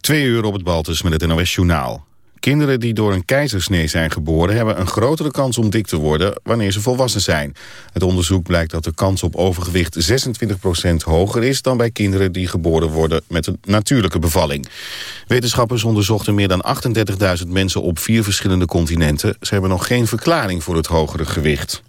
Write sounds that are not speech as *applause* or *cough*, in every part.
Twee uur op het Baltus met het NOS Journaal. Kinderen die door een keizersnee zijn geboren... hebben een grotere kans om dik te worden wanneer ze volwassen zijn. Het onderzoek blijkt dat de kans op overgewicht 26% hoger is... dan bij kinderen die geboren worden met een natuurlijke bevalling. Wetenschappers onderzochten meer dan 38.000 mensen op vier verschillende continenten. Ze hebben nog geen verklaring voor het hogere gewicht.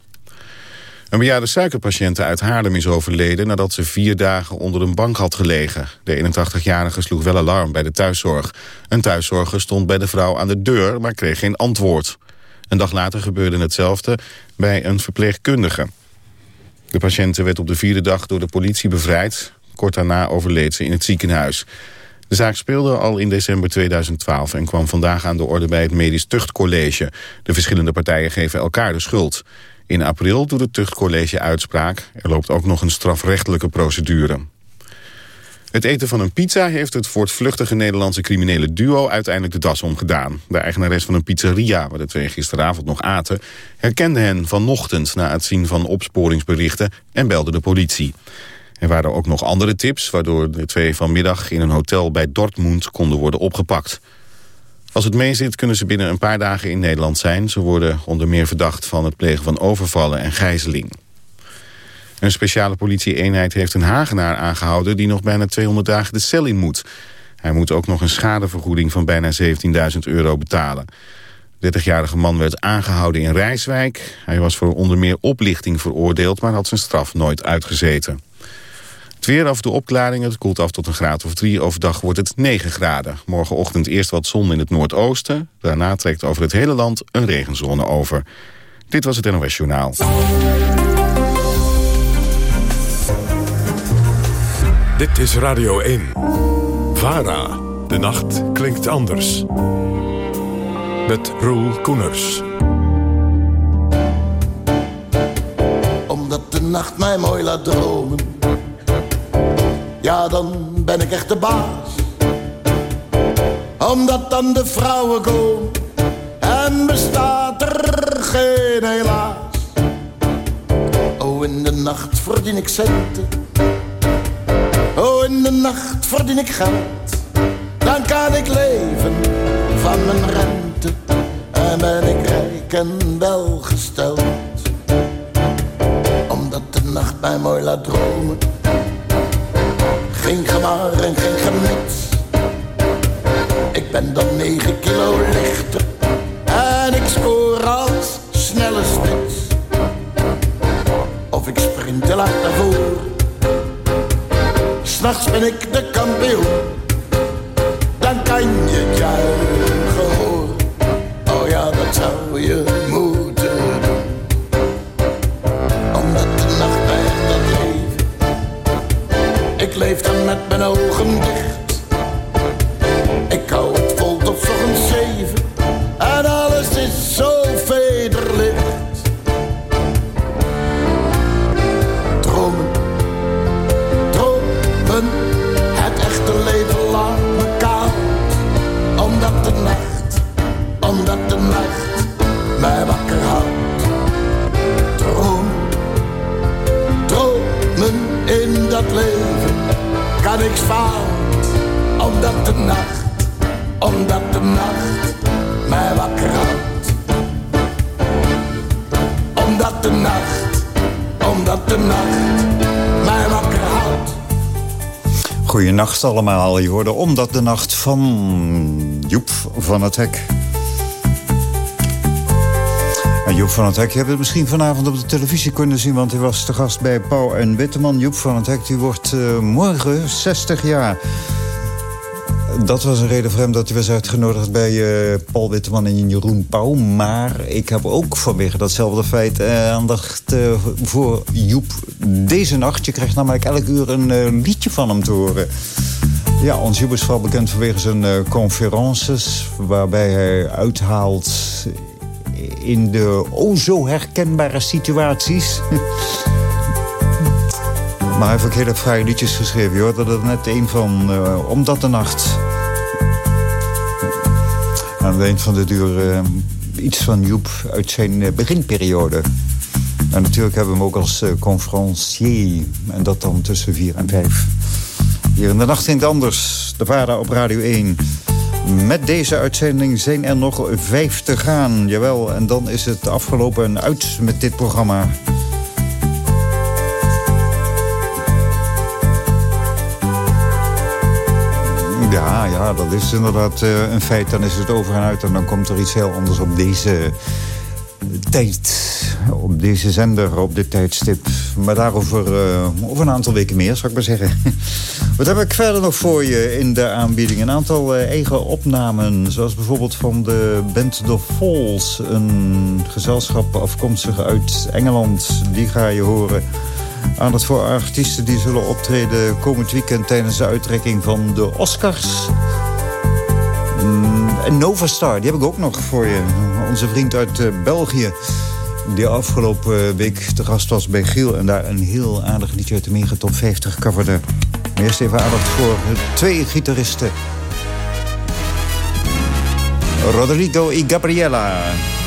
Een bejaarde suikerpatiënte uit Haarlem is overleden... nadat ze vier dagen onder een bank had gelegen. De 81-jarige sloeg wel alarm bij de thuiszorg. Een thuiszorger stond bij de vrouw aan de deur, maar kreeg geen antwoord. Een dag later gebeurde hetzelfde bij een verpleegkundige. De patiënte werd op de vierde dag door de politie bevrijd. Kort daarna overleed ze in het ziekenhuis. De zaak speelde al in december 2012 en kwam vandaag aan de orde bij het Medisch Tuchtcollege. De verschillende partijen geven elkaar de schuld. In april doet het tuchtcollege uitspraak. Er loopt ook nog een strafrechtelijke procedure. Het eten van een pizza heeft het voortvluchtige Nederlandse criminele duo uiteindelijk de das omgedaan. De eigenares van een pizzeria, waar de twee gisteravond nog aten, herkende hen vanochtend na het zien van opsporingsberichten en belde de politie. Er waren ook nog andere tips, waardoor de twee vanmiddag in een hotel bij Dortmund konden worden opgepakt. Als het meezit kunnen ze binnen een paar dagen in Nederland zijn. Ze worden onder meer verdacht van het plegen van overvallen en gijzeling. Een speciale politieeenheid heeft een Hagenaar aangehouden... die nog bijna 200 dagen de cel in moet. Hij moet ook nog een schadevergoeding van bijna 17.000 euro betalen. De 30-jarige man werd aangehouden in Rijswijk. Hij was voor onder meer oplichting veroordeeld... maar had zijn straf nooit uitgezeten. Het weer af de opklaringen, het koelt af tot een graad of drie. Overdag wordt het 9 graden. Morgenochtend eerst wat zon in het noordoosten. Daarna trekt over het hele land een regenzone over. Dit was het NOS Journaal. Dit is Radio 1. VARA. De nacht klinkt anders. Met Roel Koeners. Omdat de nacht mij mooi laat dromen ja dan ben ik echt de baas. Omdat dan de vrouwen komen en bestaat er geen helaas. Oh, in de nacht verdien ik centen. Oh, in de nacht verdien ik geld. Dan kan ik leven van mijn rente en ben ik rijk en welgesteld. Omdat de nacht mij mooi laat dromen geen gemaar en geen genets. Ik ben dan 9 kilo lichter nacht mij wakker houdt. Omdat de nacht, omdat de nacht mij wakker houdt. Goeienacht allemaal. Je hoorde Omdat de Nacht van Joep van het Hek. En Joep van het Hek, je hebt het misschien vanavond op de televisie kunnen zien... want hij was te gast bij Pauw en Witteman. Joep van het Hek die wordt uh, morgen 60 jaar. Dat was een reden voor hem dat hij was uitgenodigd bij uh, Paul Witteman en Jeroen Pauw. Maar ik heb ook vanwege datzelfde feit uh, aandacht voor Joep deze nacht. Je krijgt namelijk elk uur een liedje van hem te horen. Ja, ons Joep is vooral bekend vanwege zijn conferences... waarbij hij uithaalt in de o zo herkenbare situaties. *laughs* maar hij heeft ook hele liedjes geschreven. Je hoorde er net een van uh, Omdat de Nacht. Aan het eind van de duur uh, iets van Joep uit zijn uh, beginperiode. En natuurlijk hebben we hem ook als conferencier. En dat dan tussen vier en vijf. Hier in de nacht in het anders, de vader op Radio 1. Met deze uitzending zijn er nog vijf te gaan. Jawel, en dan is het afgelopen uit met dit programma. Ja, ja, dat is inderdaad uh, een feit. Dan is het over en uit en dan komt er iets heel anders op deze tijd. Op deze zender, op dit tijdstip. Maar daarover uh, over een aantal weken meer, zou ik maar zeggen. *laughs* Wat heb ik verder nog voor je in de aanbieding? Een aantal eigen opnamen, zoals bijvoorbeeld van de band The Falls. Een gezelschap afkomstig uit Engeland. Die ga je horen. Aandacht voor artiesten die zullen optreden komend weekend... tijdens de uitrekking van de Oscars. Mm, en Nova Star, die heb ik ook nog voor je. Onze vriend uit uh, België. Die afgelopen week te gast was bij Giel... en daar een heel aardig liedje uit de Mega Top 50 coverde. Eerst even aandacht voor twee gitaristen. Rodrigo y Gabriela.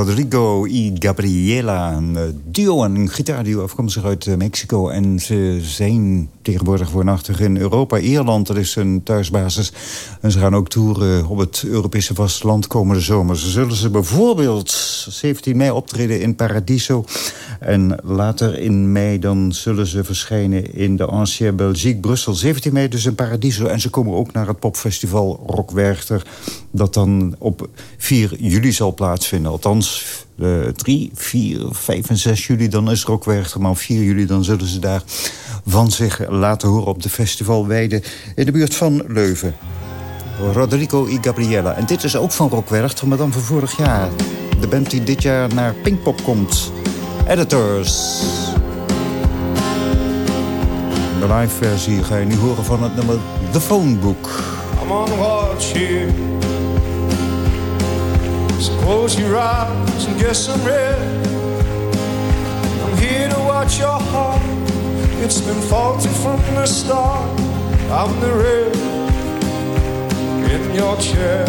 Rodrigo y Gabriela, een eh, duo, een gitaarduo afkomstig uit eh, Mexico. En ze zijn tegenwoordig woonachtig in Europa. Ierland, dat is hun thuisbasis. En ze gaan ook toeren op het Europese vasteland komende zomer. Ze zullen ze bijvoorbeeld 17 mei optreden in Paradiso. En later in mei dan zullen ze verschijnen in de Ancien Belgique Brussel. 17 mei dus in Paradiso. En ze komen ook naar het popfestival Rock Werchter. Dat dan op 4 juli zal plaatsvinden. Althans, 3, 4, 5 en 6 juli dan is Rock Werchter. Maar op 4 juli dan zullen ze daar van zich laten horen op de festivalweide in de buurt van Leuven. Rodrigo y Gabriela. En dit is ook van Rock Werchter, maar dan van vorig jaar. De band die dit jaar naar Pinkpop komt. Editors. De live versie ga je nu horen van het nummer The Phone Book. I'm on watch here. So eyes and get some rest. I'm here to watch your heart. It's been faulty from the start. I'm the red in your chair.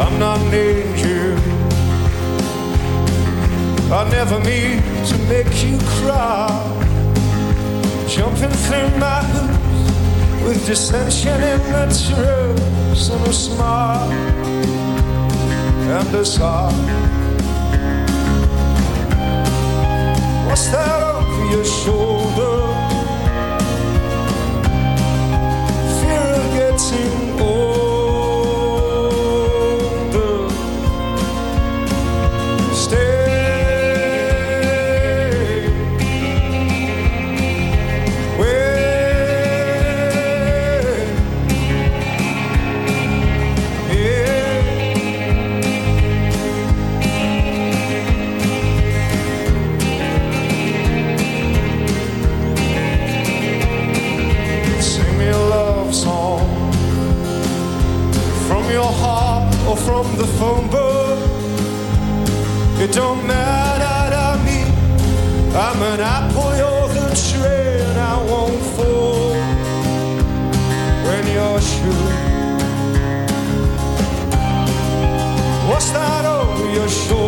I'm not. I never mean to make you cry. Jumping through my hoops with dissension in the truth and a smile and a sigh. What's that over your shoulder? Fear of getting don't matter to me. I'm an apple, you're the tree, and I won't fall when you're sure. What's that oh, over your shoulder?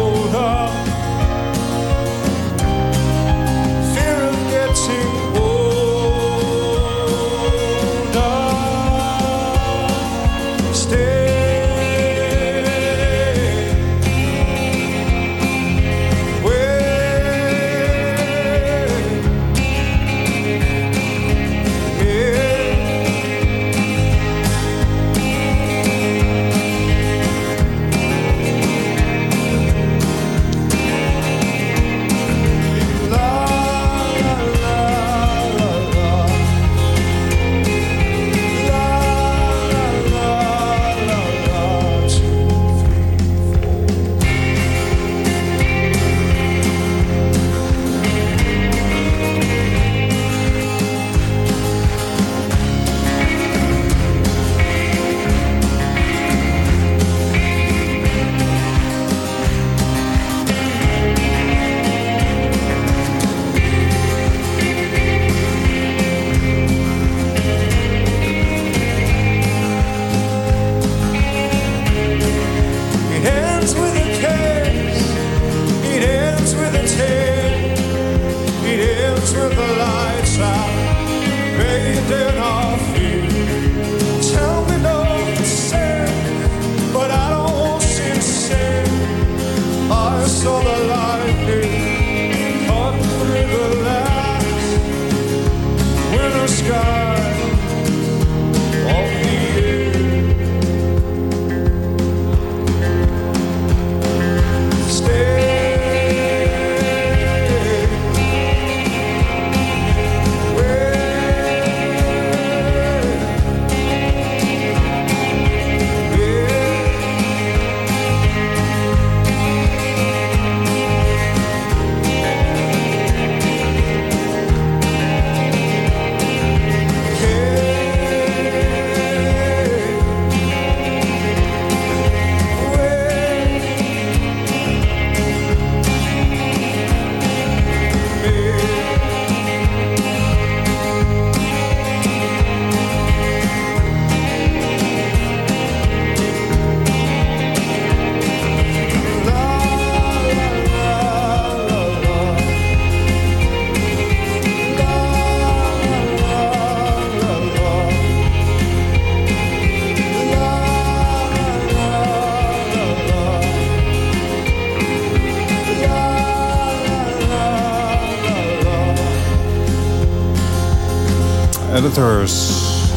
Zoals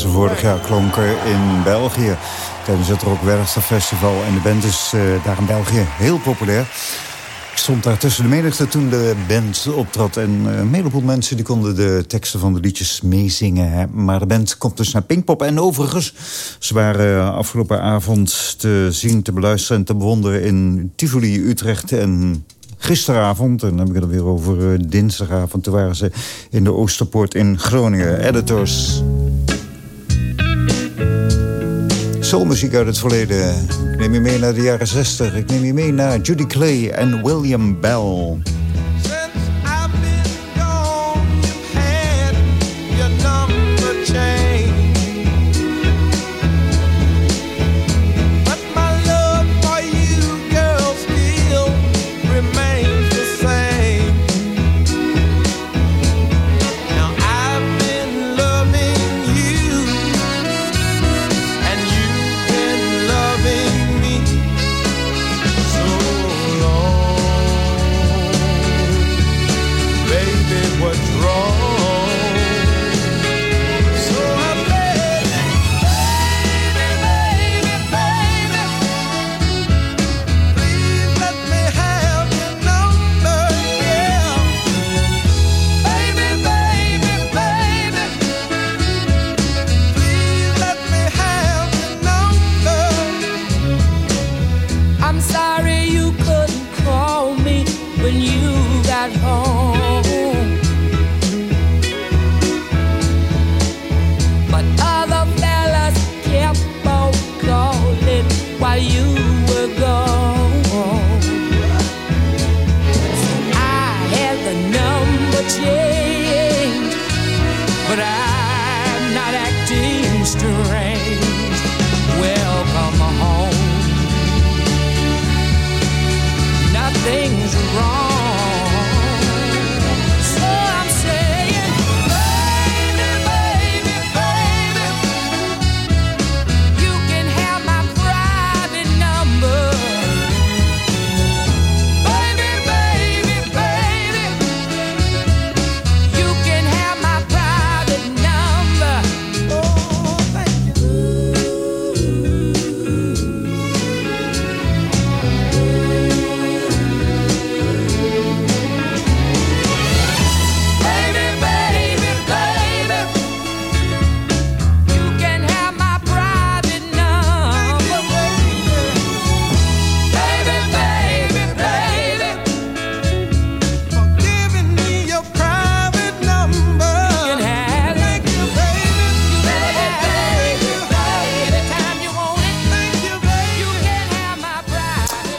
ze vorig jaar klonken in België. Tijdens het Rock Werchter Festival. En de band is uh, daar in België heel populair. Ik stond daar tussen de menigte toen de band optrad. En uh, een heleboel mensen die konden de teksten van de liedjes meezingen. Hè. Maar de band komt dus naar Pinkpop. En overigens, ze waren afgelopen avond te zien, te beluisteren en te bewonderen... in Tivoli, Utrecht en gisteravond, en dan heb ik het weer over uh, dinsdagavond... toen waren ze in de Oosterpoort in Groningen. Editors. Soulmuziek uit het verleden. Ik neem je mee naar de jaren 60. Ik neem je mee naar Judy Clay en William Bell.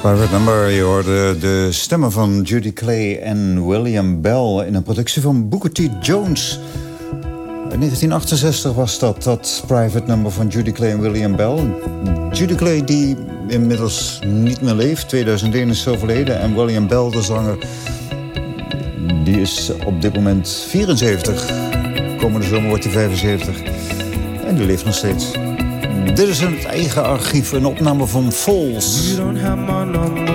Private Number, je hoorde de stemmen van Judy Clay en William Bell... in een productie van Booker T. Jones. In 1968 was dat, dat Private Number van Judy Clay en William Bell. Judy Clay die inmiddels niet meer leeft, 2001 is overleden... en William Bell, de zanger, die is op dit moment 74. Komende zomer wordt hij 75. En die leeft nog steeds. Dit is een eigen archief, een opname van number.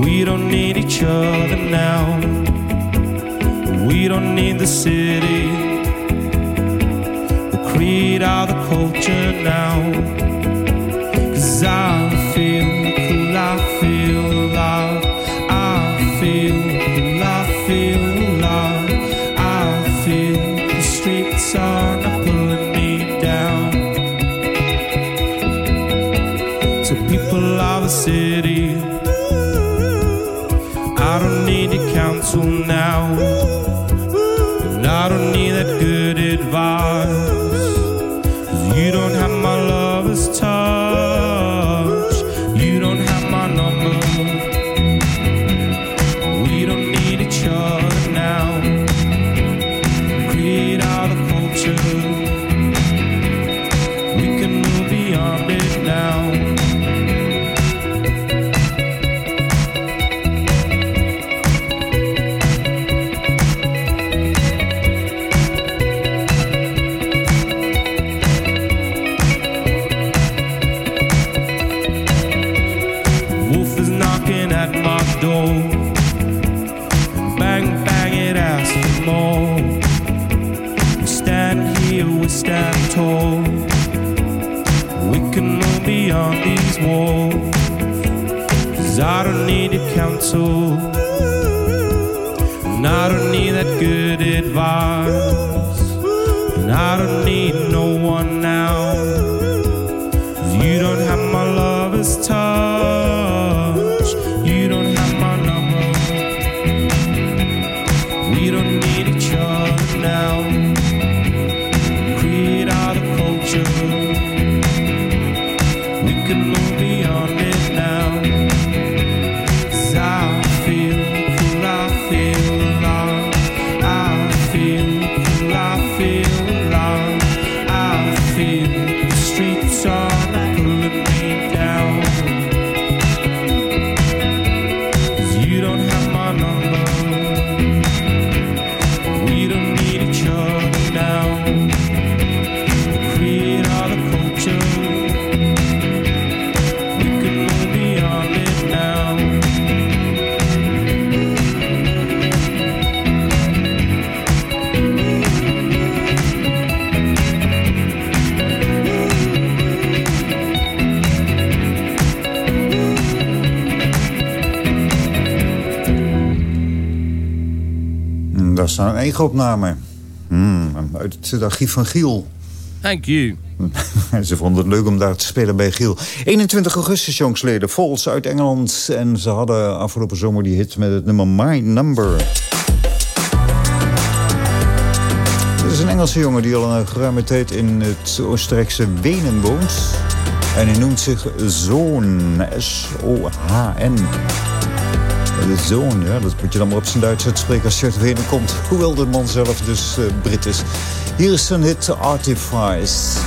We don't need each other now. We don't need the city. Creed or the culture now. Cause I feel counsel. And I don't need that good advice. And I don't need no one Ego-opname. Hmm, uit het archief van Giel. Thank you. *laughs* Ze vonden het leuk om daar te spelen bij Giel. 21 augustus, jongsleden. Falls uit Engeland. En ze hadden afgelopen zomer die hit met het nummer My Number. Dit is een Engelse jongen die al een geruime tijd in het Oostenrijkse Wenen woont. En hij noemt zich Zoon. S-O-H-N. De zoon, ja, dat moet je dan maar op zijn Duits uitspreken als je uit komt. Hoewel de man zelf dus eh, Brit is. Hier is zijn hit Artifice.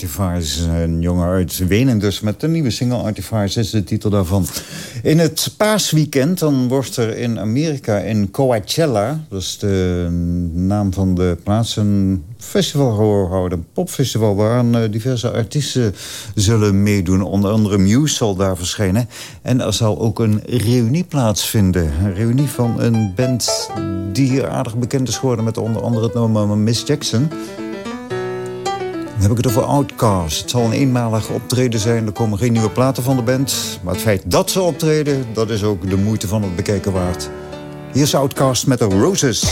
Artifice. Een jongen uit Wenen dus met de nieuwe single Artifice is de titel daarvan. In het paasweekend dan wordt er in Amerika in Coachella... dat is de naam van de plaats, een festival gehouden. Een popfestival waar uh, diverse artiesten zullen meedoen. Onder andere Muse zal daar verschijnen. En er zal ook een reunie plaatsvinden. Een reunie van een band die hier aardig bekend is geworden... met onder andere het nummer Miss Jackson... Dan heb ik het over Outcast. Het zal een eenmalig optreden zijn. Er komen geen nieuwe platen van de band. Maar het feit dat ze optreden, dat is ook de moeite van het bekijken waard. Hier is Outcast met de Roses.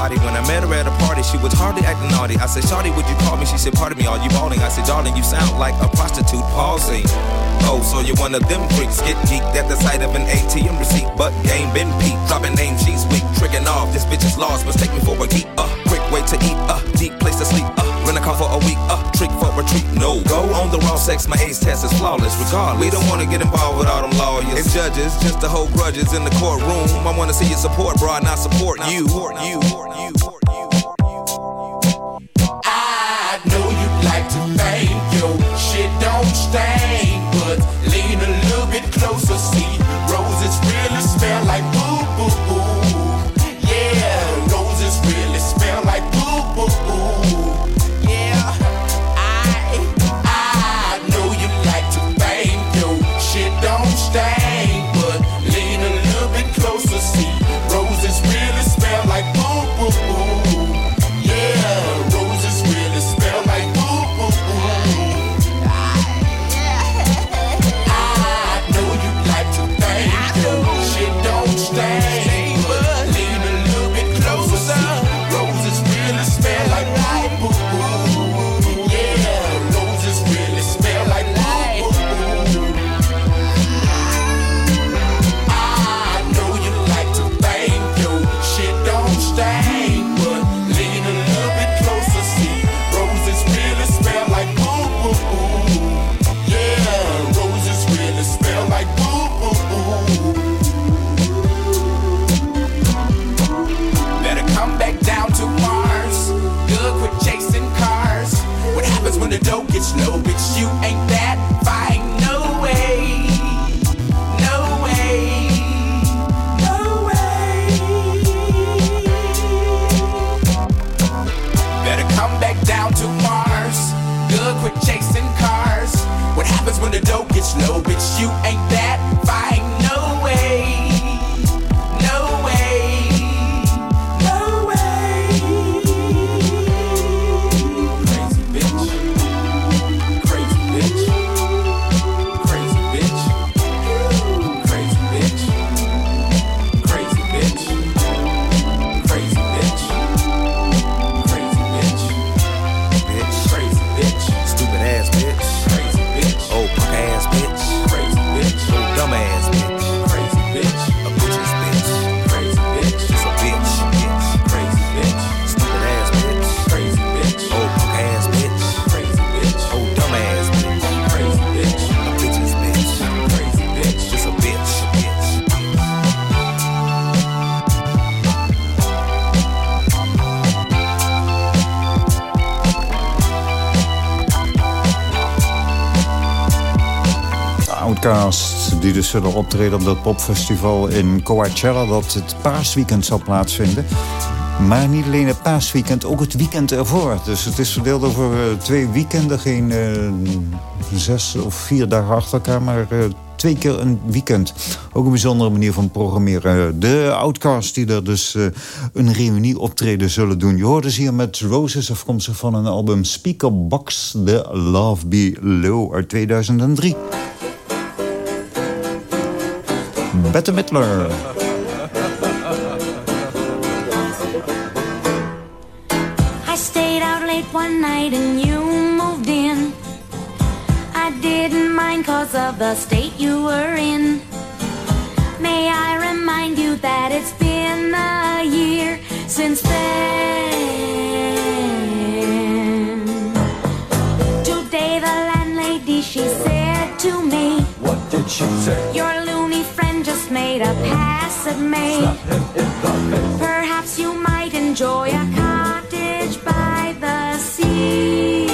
body. When I met her at a party, she was hardly acting naughty. I said, Shawty, would you call me? She said, Pardon me, are you balling? I said, Darling, you sound like a prostitute palsy. Oh, so you're one of them freaks. Get geeked at the sight of an ATM receipt, but game been peaked. Dropping names, she's weak. Tricking off, this bitch is lost. But take me for a geek. Uh, quick way to eat. Uh, deep place to sleep. Uh, rent a car for a week. Uh, trick retreat, no. Go on the raw sex, my ace test is flawless. Regardless, we don't wanna get involved with all them lawyers and judges, just to hold grudges in the courtroom. I wanna see your support, bro, not support you. you. I know you like to fame, yo. Shit don't stain, but lean a little bit closer. Zullen optreden op dat popfestival in Coachella... dat het paasweekend zal plaatsvinden. Maar niet alleen het paasweekend, ook het weekend ervoor. Dus het is verdeeld over eh, twee weekenden. Geen eh, zes of vier dagen achter elkaar, maar eh, twee keer een weekend. Ook een bijzondere manier van programmeren. De Outcast die er dus een reunie optreden zullen doen. Je hoorde ze hier met Roses afkomstig van een album Speakerbox... The Love Below uit 2003. Bette Midler. I stayed out late one night and you moved in. I didn't mind cause of the state you were in. May I remind you that it's been a year since then. Today the landlady she said to me, What did she say? Your loony friend made a pass at me. Perhaps you might enjoy a cottage by the sea.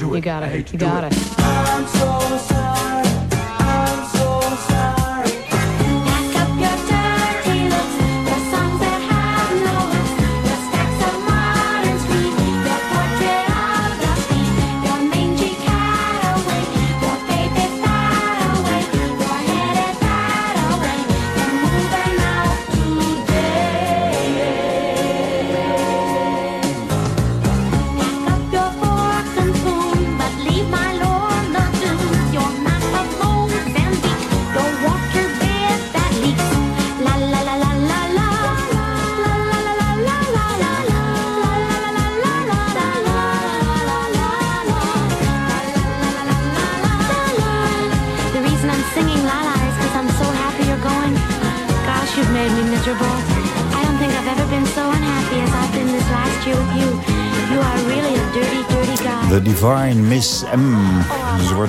You got it. You got it.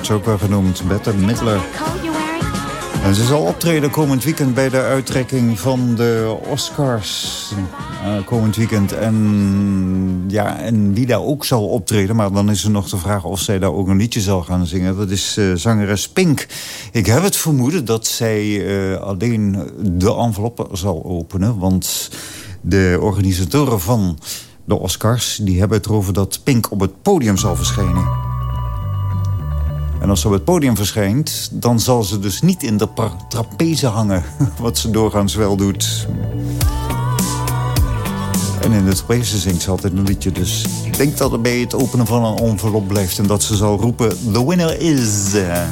Ze ook wel genoemd. Bette Midler. En ze zal optreden komend weekend bij de uitreiking van de Oscars. eh, komend weekend. En, ja, en wie daar ook zal optreden. Maar dan is er nog de vraag of zij daar ook een liedje zal gaan zingen. Dat is eh, zangeres Pink. Ik heb het vermoeden dat zij eh, alleen de enveloppe zal openen. Want De organisatoren van de Oscars die hebben het erover dat Pink op het podium zal verschijnen. En als ze op het podium verschijnt, dan zal ze dus niet in de trapeze hangen. *laughs* Wat ze doorgaans wel doet. En in de trapeze zingt ze altijd een liedje. Dus ik denk dat het bij het openen van een envelop blijft. En dat ze zal roepen, the winner is... eh.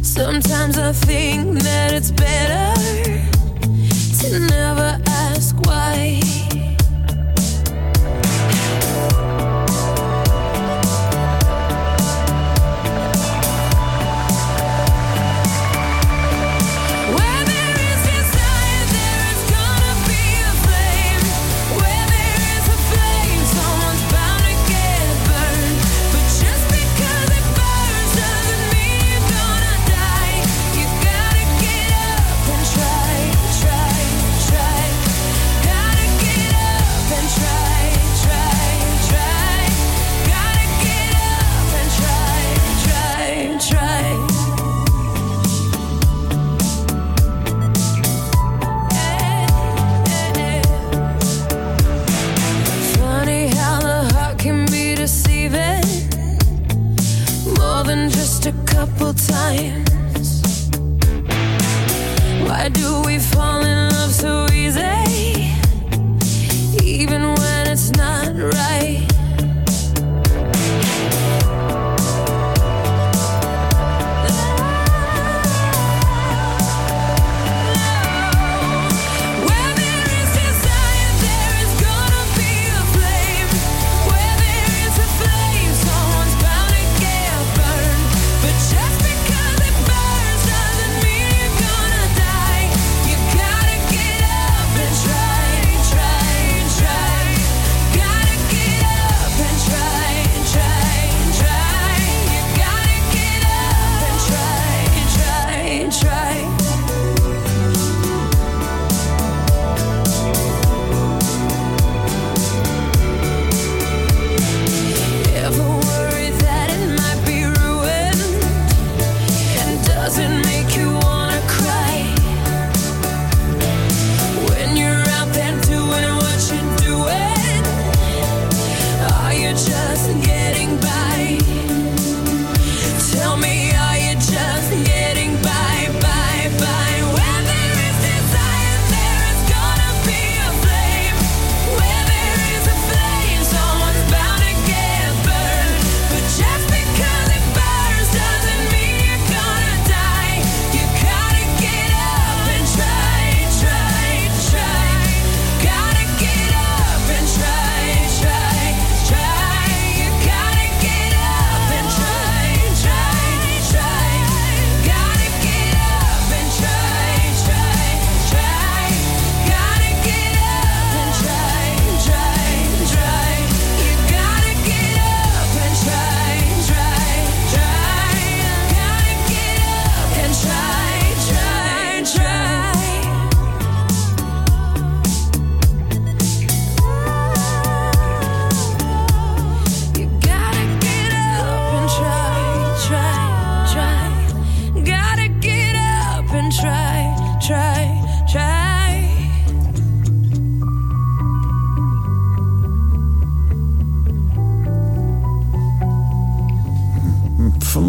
Sometimes I think that it's better never ask why.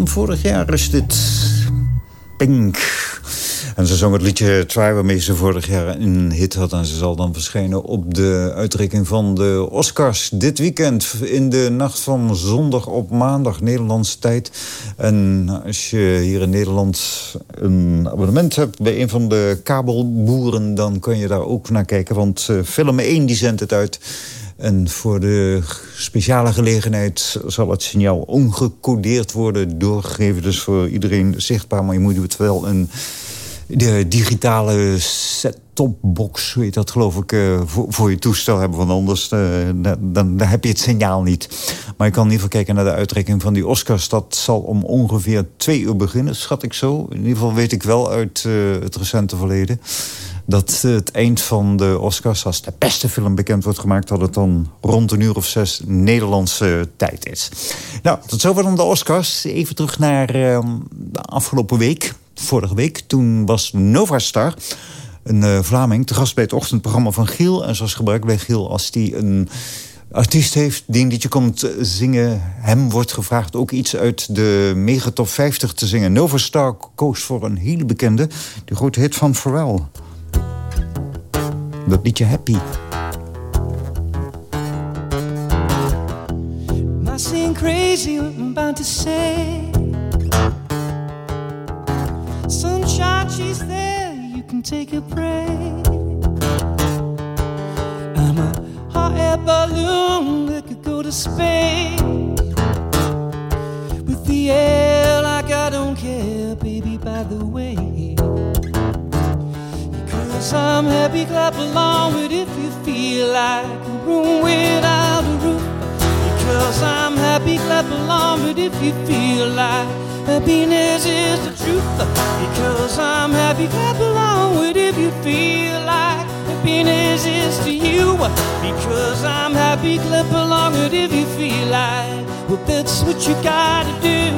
Vorig jaar is dit Pink. En ze zong het liedje Try waarmee ze vorig jaar een hit had. En ze zal dan verschijnen op de uitreiking van de Oscars. Dit weekend in de nacht van zondag op maandag Nederlandse tijd. En als je hier in Nederland een abonnement hebt bij een van de kabelboeren... dan kun je daar ook naar kijken. Want eh, film 1 die zendt het uit... En voor de speciale gelegenheid zal het signaal ongecodeerd worden doorgegeven. Dus voor iedereen zichtbaar, maar je moet wel een de digitale set-top-box, weet dat geloof ik, eh, voor, je toestel hebben. Want anders eh, dan, dan, heb je het signaal niet. Maar je kan in ieder geval kijken naar de uitreiking van die Oscars. Dat zal om ongeveer twee uur beginnen, schat ik zo. In ieder geval weet ik wel uit eh, het recente verleden. Dat het eind van de Oscars... als de beste film bekend wordt gemaakt... dat het dan rond een uur of zes Nederlandse tijd is. Nou, tot zover dan de Oscars. Even terug naar eh, de afgelopen week. Vorige week, toen was Nova Star... een uh, Vlaming, te gast bij het ochtendprogramma van Giel. En zoals gebruikt bij Giel, als die een artiest heeft die een liedje komt zingen... hem wordt gevraagd ook iets uit de megatop 50 te zingen. Nova Star koos voor een hele bekende, de grote hit van Pharrell. Dat liedje Happy. I seeing crazy what I'm about to say? Sunshine, she's there, you can take a break. I'm a hot air balloon that could go to space. With the air like I don't care, baby, by the way. I'm happy, clap along with if you feel like a room without a roof. Because I'm happy, clap along with if you feel like happiness is the truth. Because I'm happy, clap along with if you feel like happiness is to you. Because I'm happy, clap along with if you feel like, well, that's what you gotta do.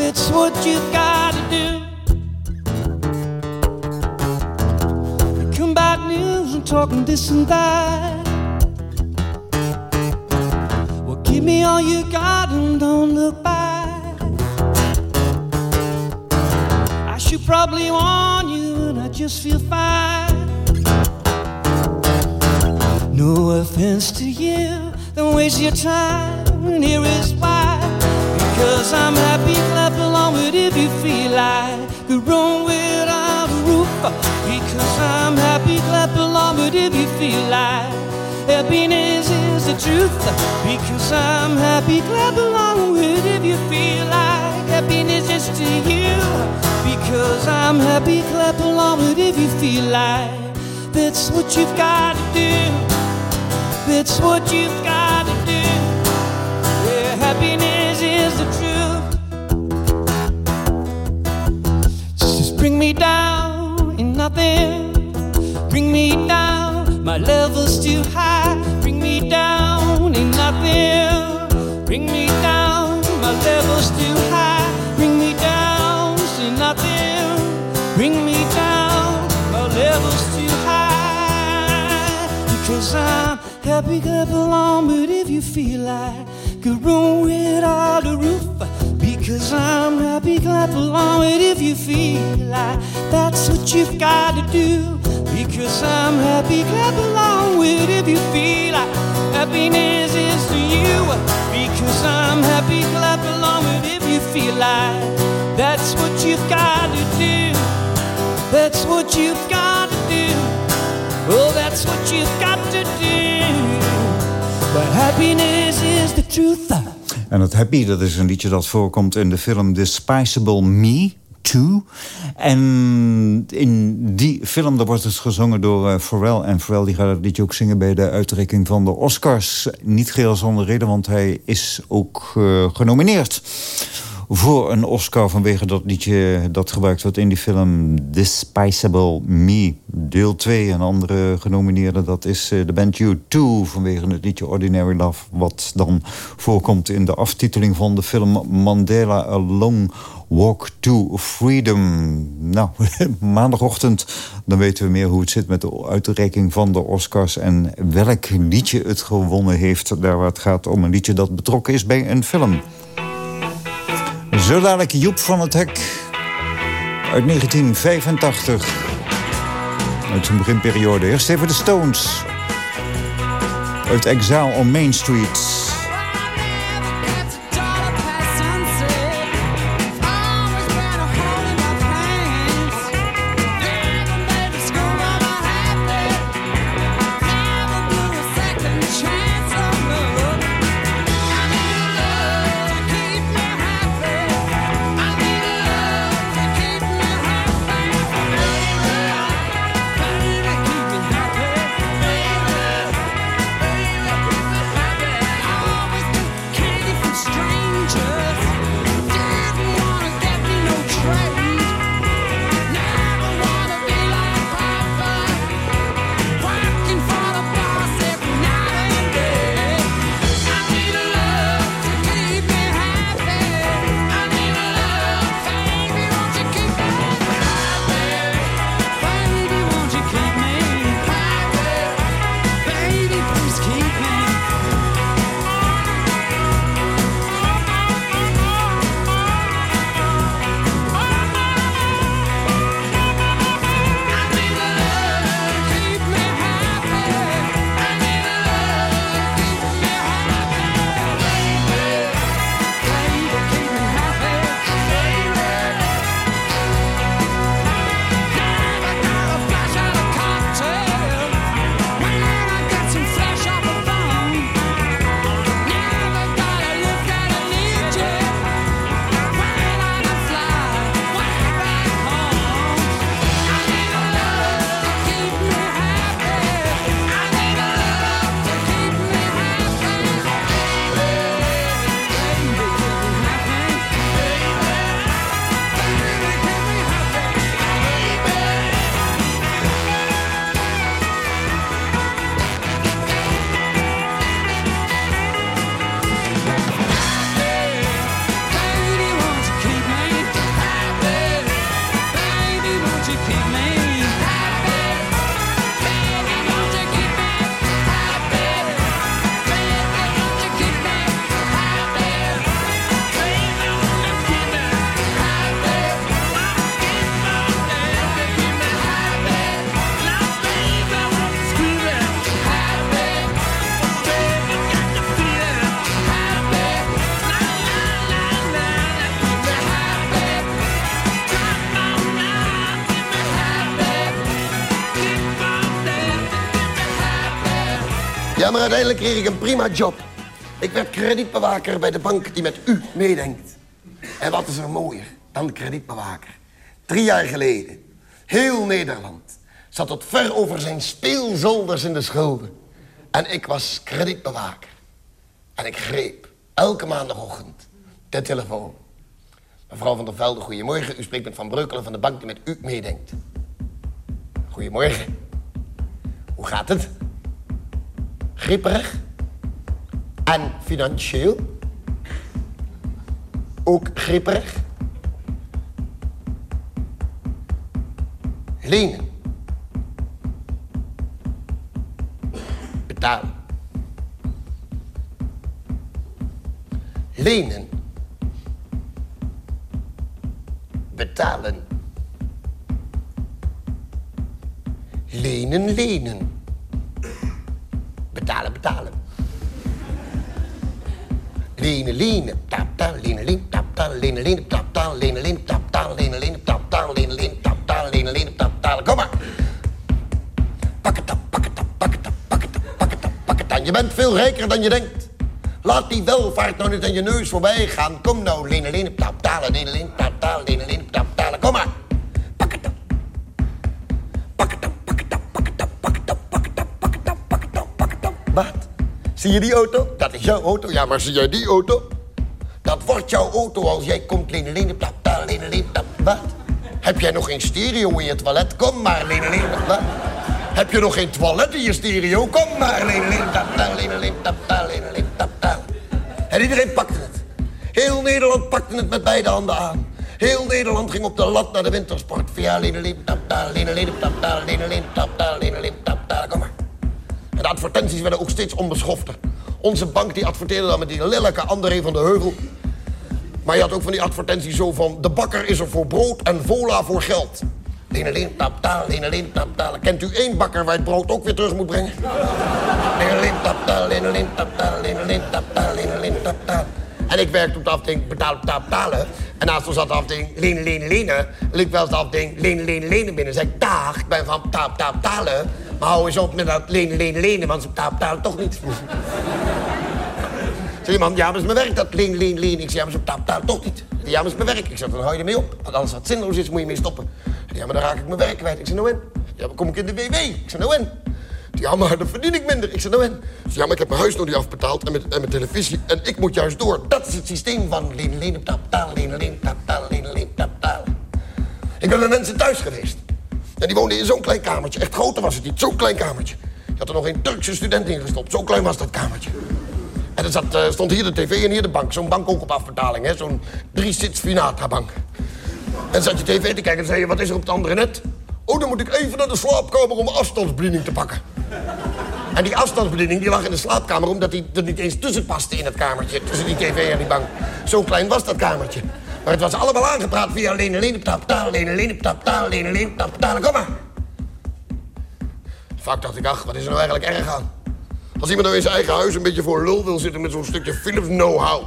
That's what you gotta and talking this and that. Well, give me all you got and don't look back. I should probably warn you, and I just feel fine. No offense to you, don't waste your time. And here is why. Because I'm happy, clap along with if you feel like the room without a roof. If you feel like happiness is the truth. Because I'm happy, clap along with if you feel like happiness is to you. Because I'm happy, clap along with if you feel like that's what you've got to do. That's what you've got to do. Yeah, happiness is the truth. Just bring me down in nothing. Bring me down, my level's too high. Bring me down in nothing. Bring me down, my level's too high. Bring me down to nothing. Bring me down, my level's too high. Because I'm happy, clap along, but if you feel like a room without a roof. Because I'm happy, clap along, but if you feel like that's what you've got to do. Because I'm happy, clap along with if you feel like happiness is to you. Because I'm happy, clap along with if you feel like that's what you've got to do. That's what you've got to do. Oh, that's what you've got to do. But happiness is the truth. En het Happy, dat is een liedje dat voorkomt in de film Despicable Me 2. En in die film daar wordt het gezongen door uh, Pharrell. En Pharrell die gaat het liedje ook zingen bij de uitreiking van de Oscars. Niet geheel zonder reden, want hij is ook uh, genomineerd voor een Oscar vanwege dat liedje dat gebruikt wordt in die film Despicable Me. Deel 2, een andere genomineerde, dat is uh, de band U2 vanwege het liedje Ordinary Love... wat dan voorkomt in de aftiteling van de film Mandela A Long Walk to Freedom. Nou, *laughs* maandagochtend dan weten we meer hoe het zit met de uitreiking van de Oscars... en welk liedje het gewonnen heeft, daar waar het gaat om een liedje dat betrokken is bij een film. Zo dadelijk Joep van het Hek uit 1985. Uit zijn beginperiode. Eerst even de Stones. Uit Exile on Main Street. Uiteindelijk kreeg ik een prima job. Ik werd kredietbewaker bij de bank die met u meedenkt. En wat is er mooier dan kredietbewaker? Drie jaar geleden, heel Nederland zat tot ver over zijn speelzolders in de schulden. En ik was kredietbewaker. En ik greep elke maandagochtend de telefoon. Mevrouw van der Velde, goedemorgen. U spreekt met Van Breukelen van de bank die met u meedenkt. Goedemorgen. Hoe gaat het? Gripperig? En financieel? Ook gripperig? Lenen. Betalen. Lenen. Betalen. Lenen, lenen. Betalen, betalen. Lenen, lenen. Tap, tap, lenen, lenen. Tap, tap, lenen, lenen. Tap, tap, lenen, lenen. Tap, tap, lenen, lenen. Tap, tap, lenen. Tap, tap, lenen. Tap, tap. Kom maar. Pak het op, pak het op, pak het op, pak het op, pak het op, pak het aan. Je bent veel rijker dan je denkt. Laat die welvaart nou niet aan je neus voorbij gaan. Kom nou, lenen, lenen. Tap, lenen, lenen. Tap, lenen, lenen. Zie je die auto? Dat is jouw auto. Ja, maar zie jij die auto? Dat wordt jouw auto als jij komt lenen, lenen, tap, tap, lenen, lenen, tap. Wat? Heb jij nog geen stereo in je toilet? Kom maar, lenen, tap, tap. Heb je nog geen toilet in je stereo? Kom maar, lenen, lenen, tap, tap, lenen, lenen, tap, tap, lenen, lenen, tap, tap. En iedereen pakte het. Heel Nederland pakte het met beide handen aan. Heel Nederland ging op de lat naar de wintersport. Via lenen, lenen, tap, tap, lenen, lenen, tap, tap, lenen, lenen, tap, tap. Kom maar. En de advertenties werden ook steeds onbeschofter. Onze bank die adverteerde dan met die lelijke André van de Heuvel. Maar je had ook van die advertenties zo van... de bakker is er voor brood en vola voor geld. Lene, leen, tap, taal, lene, leen, tap, taal. Kent u één bakker waar het brood ook weer terug moet brengen? Lene, leen, tap, taal, lene, leen, tap, taal, tap, taal, taal. En ik werkte op de afdeling betalen, tap, talen. En naast ons zat de afdeling lenen, lenen, lenen. Liep wel eens de afdeling lenen, lenen, binnen. Zeg ik, dag, ik ben van tap, tap, talen. Maar hou eens op met dat lenen, lenen, lenen, want ze tap, talen toch niet. Je man, ja, maar is mijn werk dat leen, leen, leen. Ik zeg, ja, maar ze tap, talen toch niet. Ja, maar is mijn werk. Ik zeg, dan hou je ermee op. Want alles wat zinloos is, moet je mee stoppen. Ja, maar dan raak ik mijn werk kwijt. Ik zeg, nou in. Ja, maar kom ik in de WW. Ik zeg, nou in. Ja, maar dan verdien ik minder. Ik zeg, nou in. Ja, maar ik heb mijn huis nog niet afbetaald en, met, en mijn televisie. En ik moet juist door. Dat is het systeem van lenen, lenen, taal, lenen, lenen, tap, taal, lenen, lenen, taal. Ik ben bij mensen thuis geweest. En die woonden in zo'n klein kamertje. Echt groter was het niet. Zo'n klein kamertje. Je had er nog een Turkse student in gestopt. Zo klein was dat kamertje. En er zat, eh, stond hier de tv en hier de bank. Zo'n bank ook op afbetaling, hè. Zo'n drie-sits Finata bank. En zat je tv te kijken en zei je, wat is er op het andere net? Oh, dan moet ik even naar de slaapkamer om afstandsbediening te pakken. En die afstandsbediening die lag in de slaapkamer... omdat die er niet eens tussen paste in het kamertje. Tussen die tv en die bank. Zo klein was dat kamertje. Het was allemaal aangepraat via lenen, lenen, tap, taal, lenen, lenen, lenen. Kom maar. Vaak dacht ik, ach, wat is er nou eigenlijk erg aan? Als iemand nou in zijn eigen huis een beetje voor lul wil zitten... met zo'n stukje Philips know-how.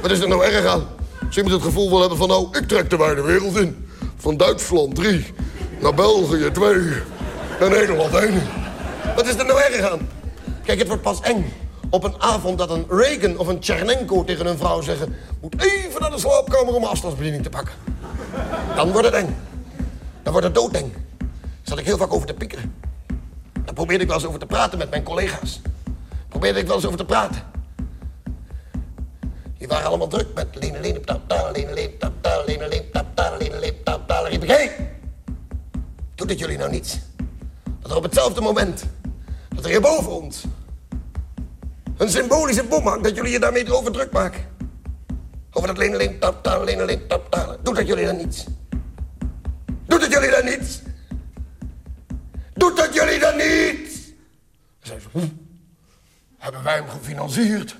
Wat is er nou erg aan? Als iemand het gevoel wil hebben van... nou, ik trek de wijde wereld in. Van Duitsland drie, naar België twee, naar Nederland één. Wat is er nou erg aan? Kijk, het wordt pas eng. Op een avond dat een Reagan of een Tchernenko tegen een vrouw zeggen... moet even naar de slaapkamer om afstandsbediening te pakken. Dan wordt het eng. Dan wordt het doodeng. Daar zat ik heel vaak over te piekeren. Daar probeerde ik wel eens over te praten met mijn collega's. Probeerde ik wel eens over te praten. Die waren allemaal druk met lenen, lenen, tap, taal, lenen, lenen, tap, tap, taal, lenen, lenen, tap, riep ik, hé, doet het jullie nou niets? Dat er op hetzelfde moment, dat er hier boven ons een symbolische bom hangt, dat jullie je daarmee erover druk maken. Over dat lenen, lenen, tap, taal, lenen, lenen, tap, taal. Doet dat jullie dan niets? Doet het jullie dan niets? Doet dat jullie dan niet? Dan zei ze, hm, hebben wij hem gefinancierd?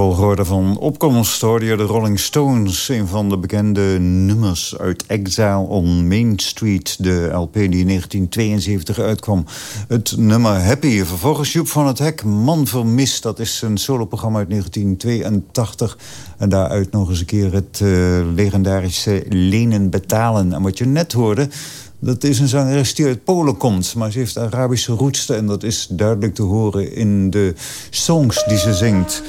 Volgorde van opkomst hoorde je de Rolling Stones... een van de bekende nummers uit Exile on Main Street... de LP die in 1972 uitkwam. Het nummer Happy. Vervolgens Joep van het Hek, Man Vermist. Dat is een soloprogramma uit 1982. En daaruit nog eens een keer het eh, legendarische Lenen Betalen. En wat je net hoorde... Dat is een zangeres die uit Polen komt, maar ze heeft Arabische roots... en dat is duidelijk te horen in de songs die ze zingt.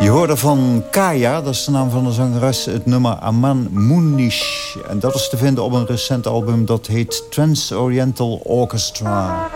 Je hoorde van Kaya, dat is de naam van de zangeres... het nummer Aman Munish. En dat is te vinden op een recent album dat heet Trans-Oriental Orchestra.